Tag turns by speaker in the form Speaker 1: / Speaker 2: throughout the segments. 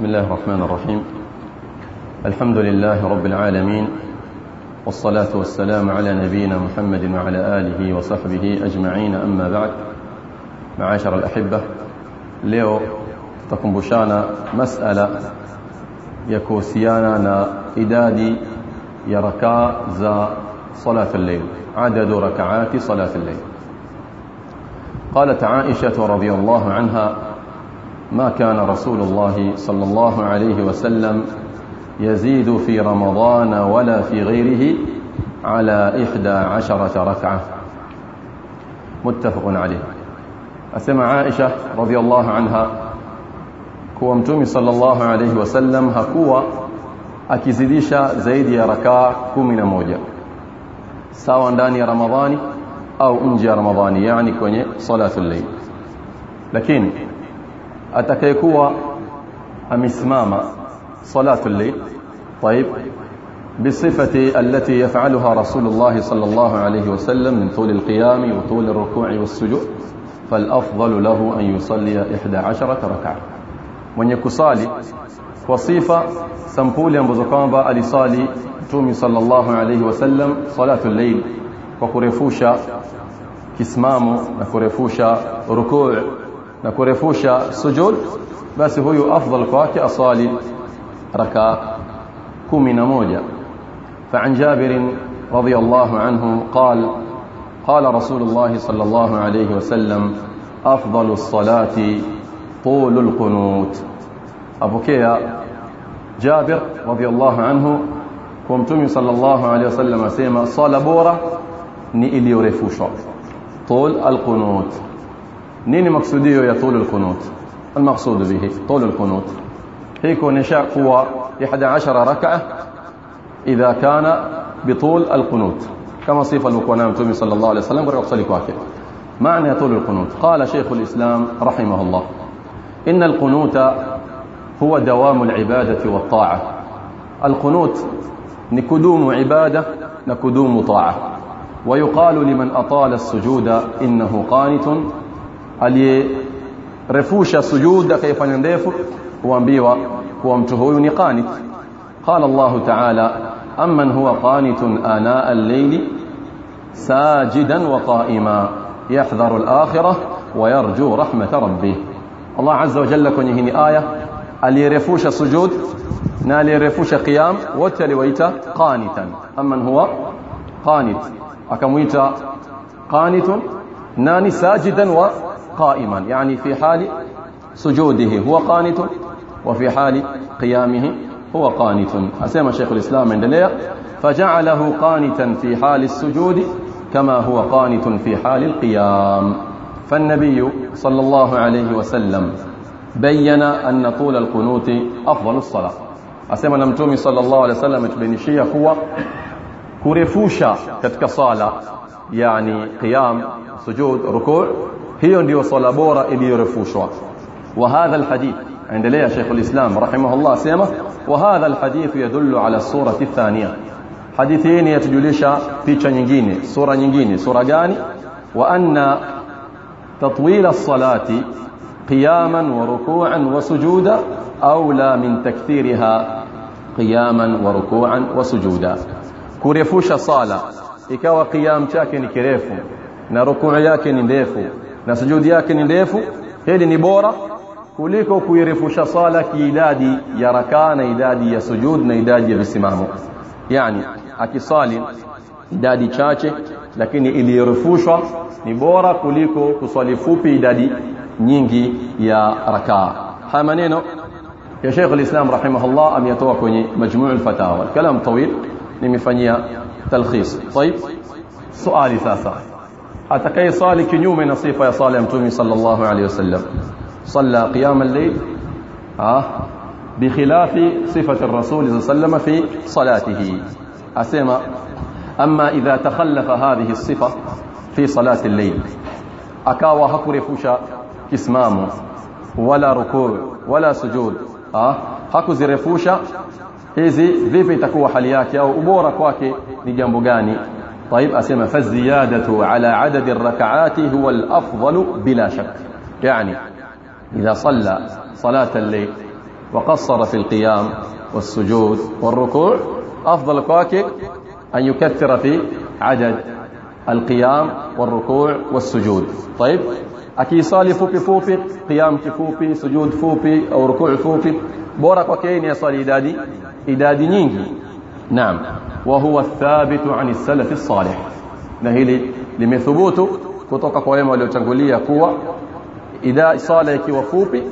Speaker 1: بسم الله الرحمن الرحيم. الحمد لله رب العالمين والصلاة والسلام على نبينا محمد وعلى آله وصحبه أجمعين. أما بعد معاشر الأحبة ya kuhusiana na idadi ya rakaa za salat al-layl adadu rakaati salat al-layl قالت عائشة رضي الله عنها ما كان رسول الله صلى الله عليه وسلم يزيد في رمضان ولا في غيره على إحدى عشرة ركعة. متفق عليه. asema عائشة رضي الله عنها. kuwa Mtume صلى الله عليه وسلم hakuwa akizidisha zaidi ya rakaa kumi na moja. سواء داني رمضان أو أنجي رمضاني يعني كوني صلاة الليل. لكن atakayekuwa amesimama salatul layl طيب بصفة التي يفعلها رسول الله صلى الله عليه وسلم من طول القيام وطول الركوع والسجود فالأفضل له أن يصلي إحدى عشرة ركعة mwenye kusali kwa sifa sampuli ambazo kwamba alisali Mtume sallallahu alayhi wasallam salatul layl kwa kurefusha kisimamo na kurefusha rukuu na kurefusha sujud basi huyu afdal kwake asali raka 11 فعن جابر رضي الله عنه قال قال رسول الله صلى الله عليه وسلم أفضل الصلاة طول القنوت. أبوكيا جابر رضي الله عنه ومتمي صلى الله عليه وسلم سيما صلاة بورة ni iliyorefushwa طول القنوت. Nini maksudio ya طول القنوت. المقصود به طول القنوت. هي kuonesha kuwa 11 ركعة إذا كان بطول القنوت. كما alikuwa nayo mtume صلى الله عليه وسلم kusali kwake معنى طول القنوت. قال شيخ الإسلام رحمه الله إن القنوت هو دوام العبادة والطاعة. القنوت نكدوم عبادة نكدوم طاعة. ويقال لمن أطال السجود إنه قانت رفوش سجود كيف يندف وانبيوا وامتهو قانت قال الله تعالى أمن هو قانت آناء الليل ساجدا وقائما يحذر الآخرة ويرجو رحمة ربه الله عز وجل kwenye hii aya aliyerefusha sujud na aliyerefusha qiyam wote aliwaita qanitan amman huwa qanit akamuita qanitun nani sajidan wa yani fi hali sujudihi huwa qanitun wa fi hali qiyamihi huwa qanitun asema Sheikh al-Islam endelea faja'alahu qanitan fi hali as-sujudi كما هو قانت في حال القيام. فالنبي صلى الله عليه وسلم بين أن طول القنوت أفضل الصلاة. أسمى نمتومي صلى الله عليه وسلم تبينشية هو كرفوشا صالة يعني قيام سجود ركوع. هي ndio صلاة bora iliyorefushwa وهذا الحديث عند ليه شيخ الإسلام رحمه الله سيما وهذا الحديث يدل على الصورة الثانية sura gani wa anna tatwil as-salati qiyaman wa ruku'an wa sujuda aula min takthiriha qiyaman wa ruku'an wa sujuda kurefusha sala ikawa qiyam chake ni kirefu na rukuu yake ni ndefu na sujudi yake ni ndefu hili ni bora kuliko kuirefusha sala kiidadi ya rakaa na idadi ya sujud na idadi ya visimamo yani akisali idadi chache lakini iliyorefushwa ni bora kuliko kuswali fupi idadi nyingi ya rakaa haya maneno ya Sheikh al-Islam rahimahullah ameyatoa kwenye majmuu al-fatawa kalam tawil nimefanyia talkhis طيب swali sasa atakayesali kinyume na sifa ya sala ya mtume sallallahu alayhi wasallam صلى قيام الليل آه بخلاف صفه الرسول صلى الله عليه وسلم في صلاته أسمى أما إذا تخلف هذه الصفة في صلاة الليل أكاوى هكرفوش كسمام ولا ركوع ولا سجود أه hakuzirefusha hizi vipi itakuwa hali yake au ubora kwake ni jambo gani طيب اسمع فالزيادة على عدد الركعات هو الأفضل بلا شك. يعني إذا صلى صلاة الليل وقصر في القيام والسجود والركوع أفضل كواكب أن يكثر في عدد القيام والركوع والسجود. طيب akisali fupi fupi qiyam kifupi sujud fupi au rukuu fupi bora kwake ni asali idadi idadi nyingi naam wa وهو الثابت عن السلف الصالح. نهيلي لمثبوت كتوقع قوية مولي وتنقلية قوة إذا صالك وفوبي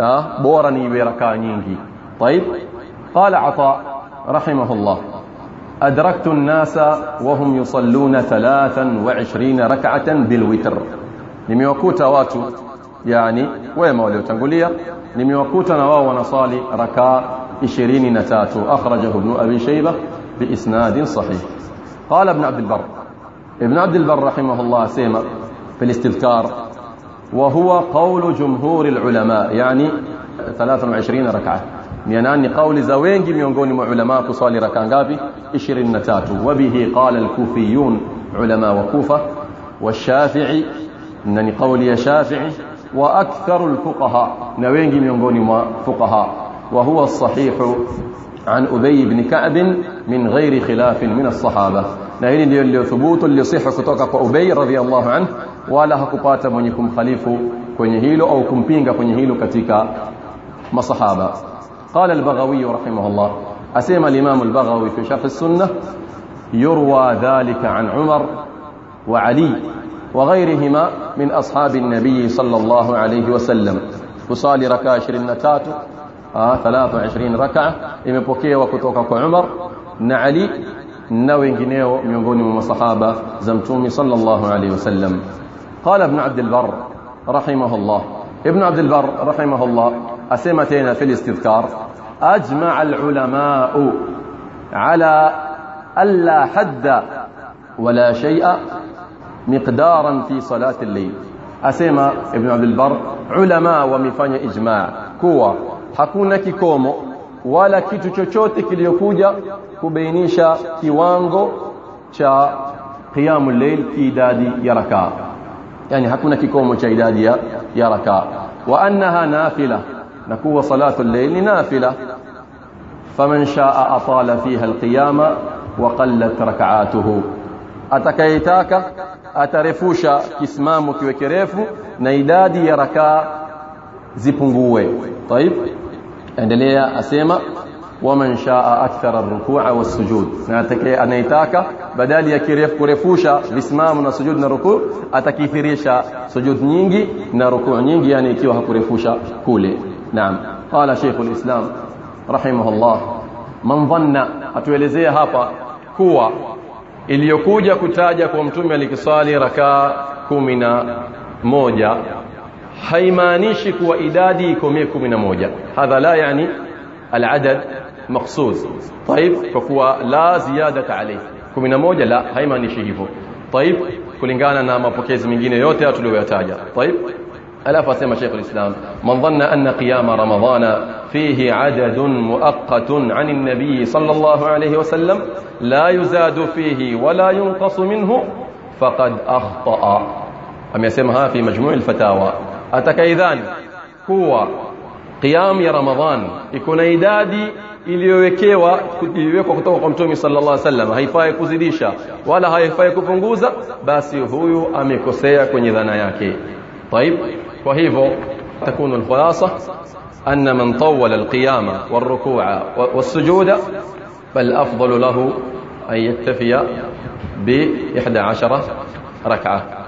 Speaker 1: آه، بورني بركانينجي طيب. قال عطاء رحمه الله أدركت الناس وهم يصلون ثلاثا وعشرين ركعة بالوتر. نمي وكوتا واتو yaani wema waliotangulia nimewakuta nao wanasali rakaa ishirini na tatu. أخرجه ابن أبي شيبة. بإسناد صحيح. قال ابن عبد البر ابن عبد البر رحمه الله asema في الاستذكار وهو قول جمهور العلماء يعني 23 ركعة. yaani kauli ya wengi miongoni mwa علماء wasali rakaa ngapi 23 وبه قال الكوفيون علماء وكوفة والشافعي إنني قولي شافعي وأكثر الفقهاء. نوينج ميونغون فقهاء. وهو الصحيح عن أبي بن كعب من غير خلاف من الصحابة na hili ndio lililothubutu lilisiha kutoka kwa Ubay radhiallahu anhu wala hakupata mwenye kumkhalifu kwenye hilo au kumpinga kwenye hilo katika masahaba قال البغوي رحمه الله أسيما الإمام البغوي في شرح السنة يروى ذلك عن عمر وعلي وغيرهما من أصحاب النبي صلى الله عليه وسلم kusali rakaa 23 ah 23 rakaa imepokewa kutoka kwa Umar na Ali na wengineo miongoni mwa masahaba za mtume sallallahu alayhi wasallam qala ibn Abd al-Barr rahimahullah ibn Abd al-Barr rahimahullah asema tena fi al-istidhkar ajma' al-ulama ala alla hadda wala shay'a miqdaran fi salati al-layl asema ibn Abdul Bar ulama wamefanya ijma' kuwa hakuna kikomo wala kitu chochote kiliyokuja kubainisha kiwango cha qiyamul layl kiidadi ya rakaa yani hakuna kikomo cha idadi ya, ya rakaa wa annaha nafila na kuwa salatu al-layl ni nafila faman shaa atala fiha al-qiyama wa qallat rak'atuhu atakayetaka atarefusha kisimamo kiwe kirefu na idadi ya rakaa zipungue طيب endelea asema waman shaa akthara ar-ruku'a was-sujud na anayetaka badali ya kurefusha visimamo na sujud na rukuu atakithirisha sujud nyingi na rukuu nyingi yani ikiwa hakurefusha kule naam qala shaykhul islam rahimahullah man dhanna atuelezea hapa kuwa iliyokuja kutaja kwa mtume alikiswali rakaa kumi na moja haimaanishi kuwa idadi ikomie kumi na moja hadha la yani aladad maqsud طيب la ziyadata alayhi kumi na moja la haimaanishi hivyo طيب kulingana na mapokezi mengine yote tuliyoyataja طيب ألا فسمى شيخ الإسلام من ظن أن قيام رمضان فيه عدد مؤقت عن النبي صلى الله عليه وسلم لا يزاد فيه ولا ينقص منه فقد أخطأ أم يسمها في مجموع الفتاوى أتكيذان هو قيام يا رمضان يكون idadi iliyowekewa iliwekwa kutoka kwa mtume sallallahu alaihi wasallam haifai kuzidisha wala haifai kupunguza basi huyu amekosea kwenye dhana yake طيب وهيفو تكون الخلاصة أن من طول القيام والركوع والسجود بل أفضل له أن يكتفي بإحدى عشرة ركعة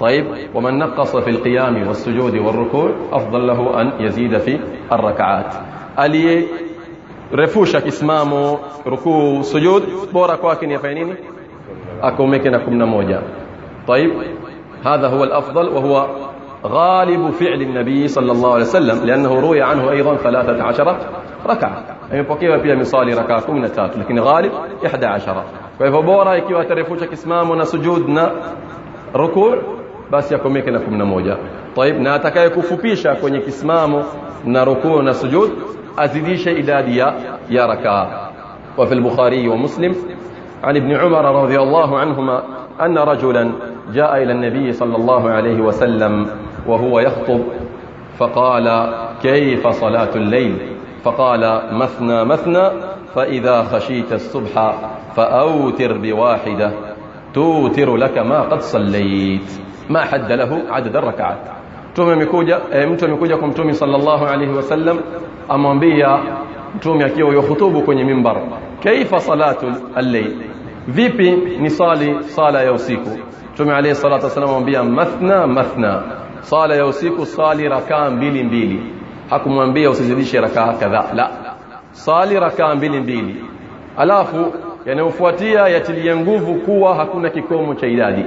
Speaker 1: طيب ومن نقص في القيام والسجود والركوع أفضل له أن يزيد في الركعات. ألي رفوشك إسمامه ركوع سجود؟ بورك واكن يفينين أكو ميكن أكو نموجا طيب هذا هو الأفضل وهو غالب فعل النبي صلى الله عليه وسلم لأنه روي عنه أيضا ثلاثة عشرة ركعة. يعني أمي بقيمة بيا مصال ركعة كمنتات لكن غالب إحدى عشرة فإذا بورا يكيوا ترفوشك إسمامنا سجودنا ركوع basi akomeke na 11 طيب na atakaye kufupisha kwenye kisimamo na rukuu na sujud azidishe idadi ya ya rakaa. وفي البخاري ومسلم عن ابن عمر رضي الله عنهما أن رجلا جاء إلى النبي صلى الله عليه وسلم وهو يخطب فقال كيف صلاة الليل فقال مثنى مثنى فإذا خشيت الصبح فأوتر بواحدة توتر لك ما قد صليت ما حد له عدد الركعات. Mtume amekuja eh، mtu amekuja kwa Mtume صلى الله عليه وسلم؟ amwambia Mtume akiwa yuakhutubu kwenye منبر. كيف صلاة الليل؟ vipi nasali sala ya usiku. Mtume عليه الصلاة والسلام amwambia مثنى مثنى. صالة يوسيكو صالي ركام بيلي بيلي. حكم أمامبيا وسجديشي ركاها كذا لا. صالي ركام بيلي بيلي. ألافو يعني وفواتيا nguvu kuwa hakuna kikomo cha idadi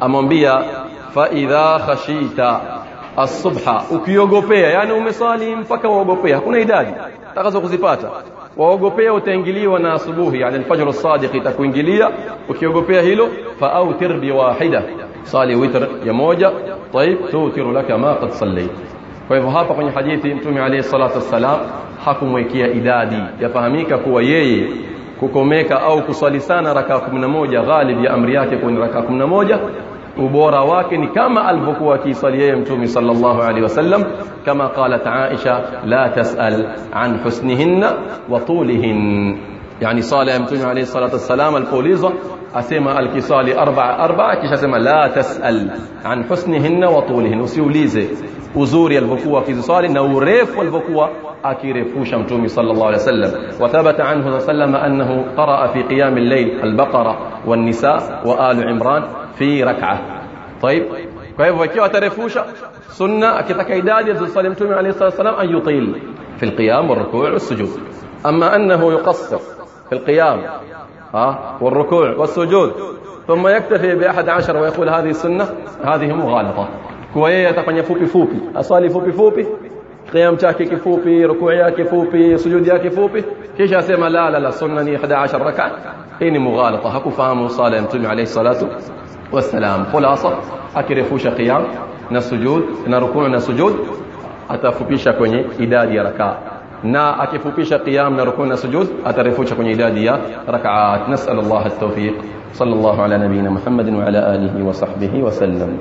Speaker 1: amwambia fa idha khashita asubha ukiogopea yani umesali mpaka waogopea hakuna idadi takazo kuzipata waogopea utaingiliwa na asubuhi yani alfajr as-sadiq itakuingilia ukiogopea hilo fa autir bi wahida sali witr ya moja طيب توتر لك ما قد صليت kwa hivyo hapa kwenye hadithi mtume alayhi salatu wassalam hakumwekea idadi yafahamika kuwa yeye kukomeka au kuswali sana raka 11 ghalib ya amri yake kwenye raka 11 ubora wake ni kama alivyokuwa akiswali yeye mtume sallallahu alaihi wasallam kama qalat Aisha la tasal an husnihinna wa tulihin yani sala ya mtume alayhi salatu wassalam alipoulizwa asema alkisali arba'a arba'a kisha sema la tasal an husnihinna wa tulihin usiulize uzuri alivyokuwa akiziswali na urefu alivyokuwa akirefusha mtume sallallahu alaihi wasallam wa thabata anhu sallam annahu qaraa fi qiyam al-layl al-baqara wan-nisa wa al imran fi rak'ah طيب kwa hivyo ikiwa atarefusha sunna akitaka idadi alizosali mtume alayhi salatu wasallam an yutil fi al-qiyam wal-ruku' was-sujud amma annahu yuqassir في القيام ها والركوع والسجود ثم يكتفي بأحد عشر ويقول هذه السنة هذه مغالطة kuwa yeye atafanya fupi fupi aswali fupi fupi qiyam chake kifupi rukuu yake fupi sujudi yake fupi kisha asema la la la sunna ni 11 raka hii ni mughalata hakufahamu sala ya mtume alayhi salatu wassalam khulasa akirefusha qiyam na sujud na rukuu na sujud atafupisha kwenye idadi ya rakaa na akifupisha qiyam na rukuu na sujud atarefusha kwenye idadi ya rakaat nasal Allah at-tawfiq sallallahu ala nabiyyina Muhammadin wa ala alihi wa sahbihi wa sallam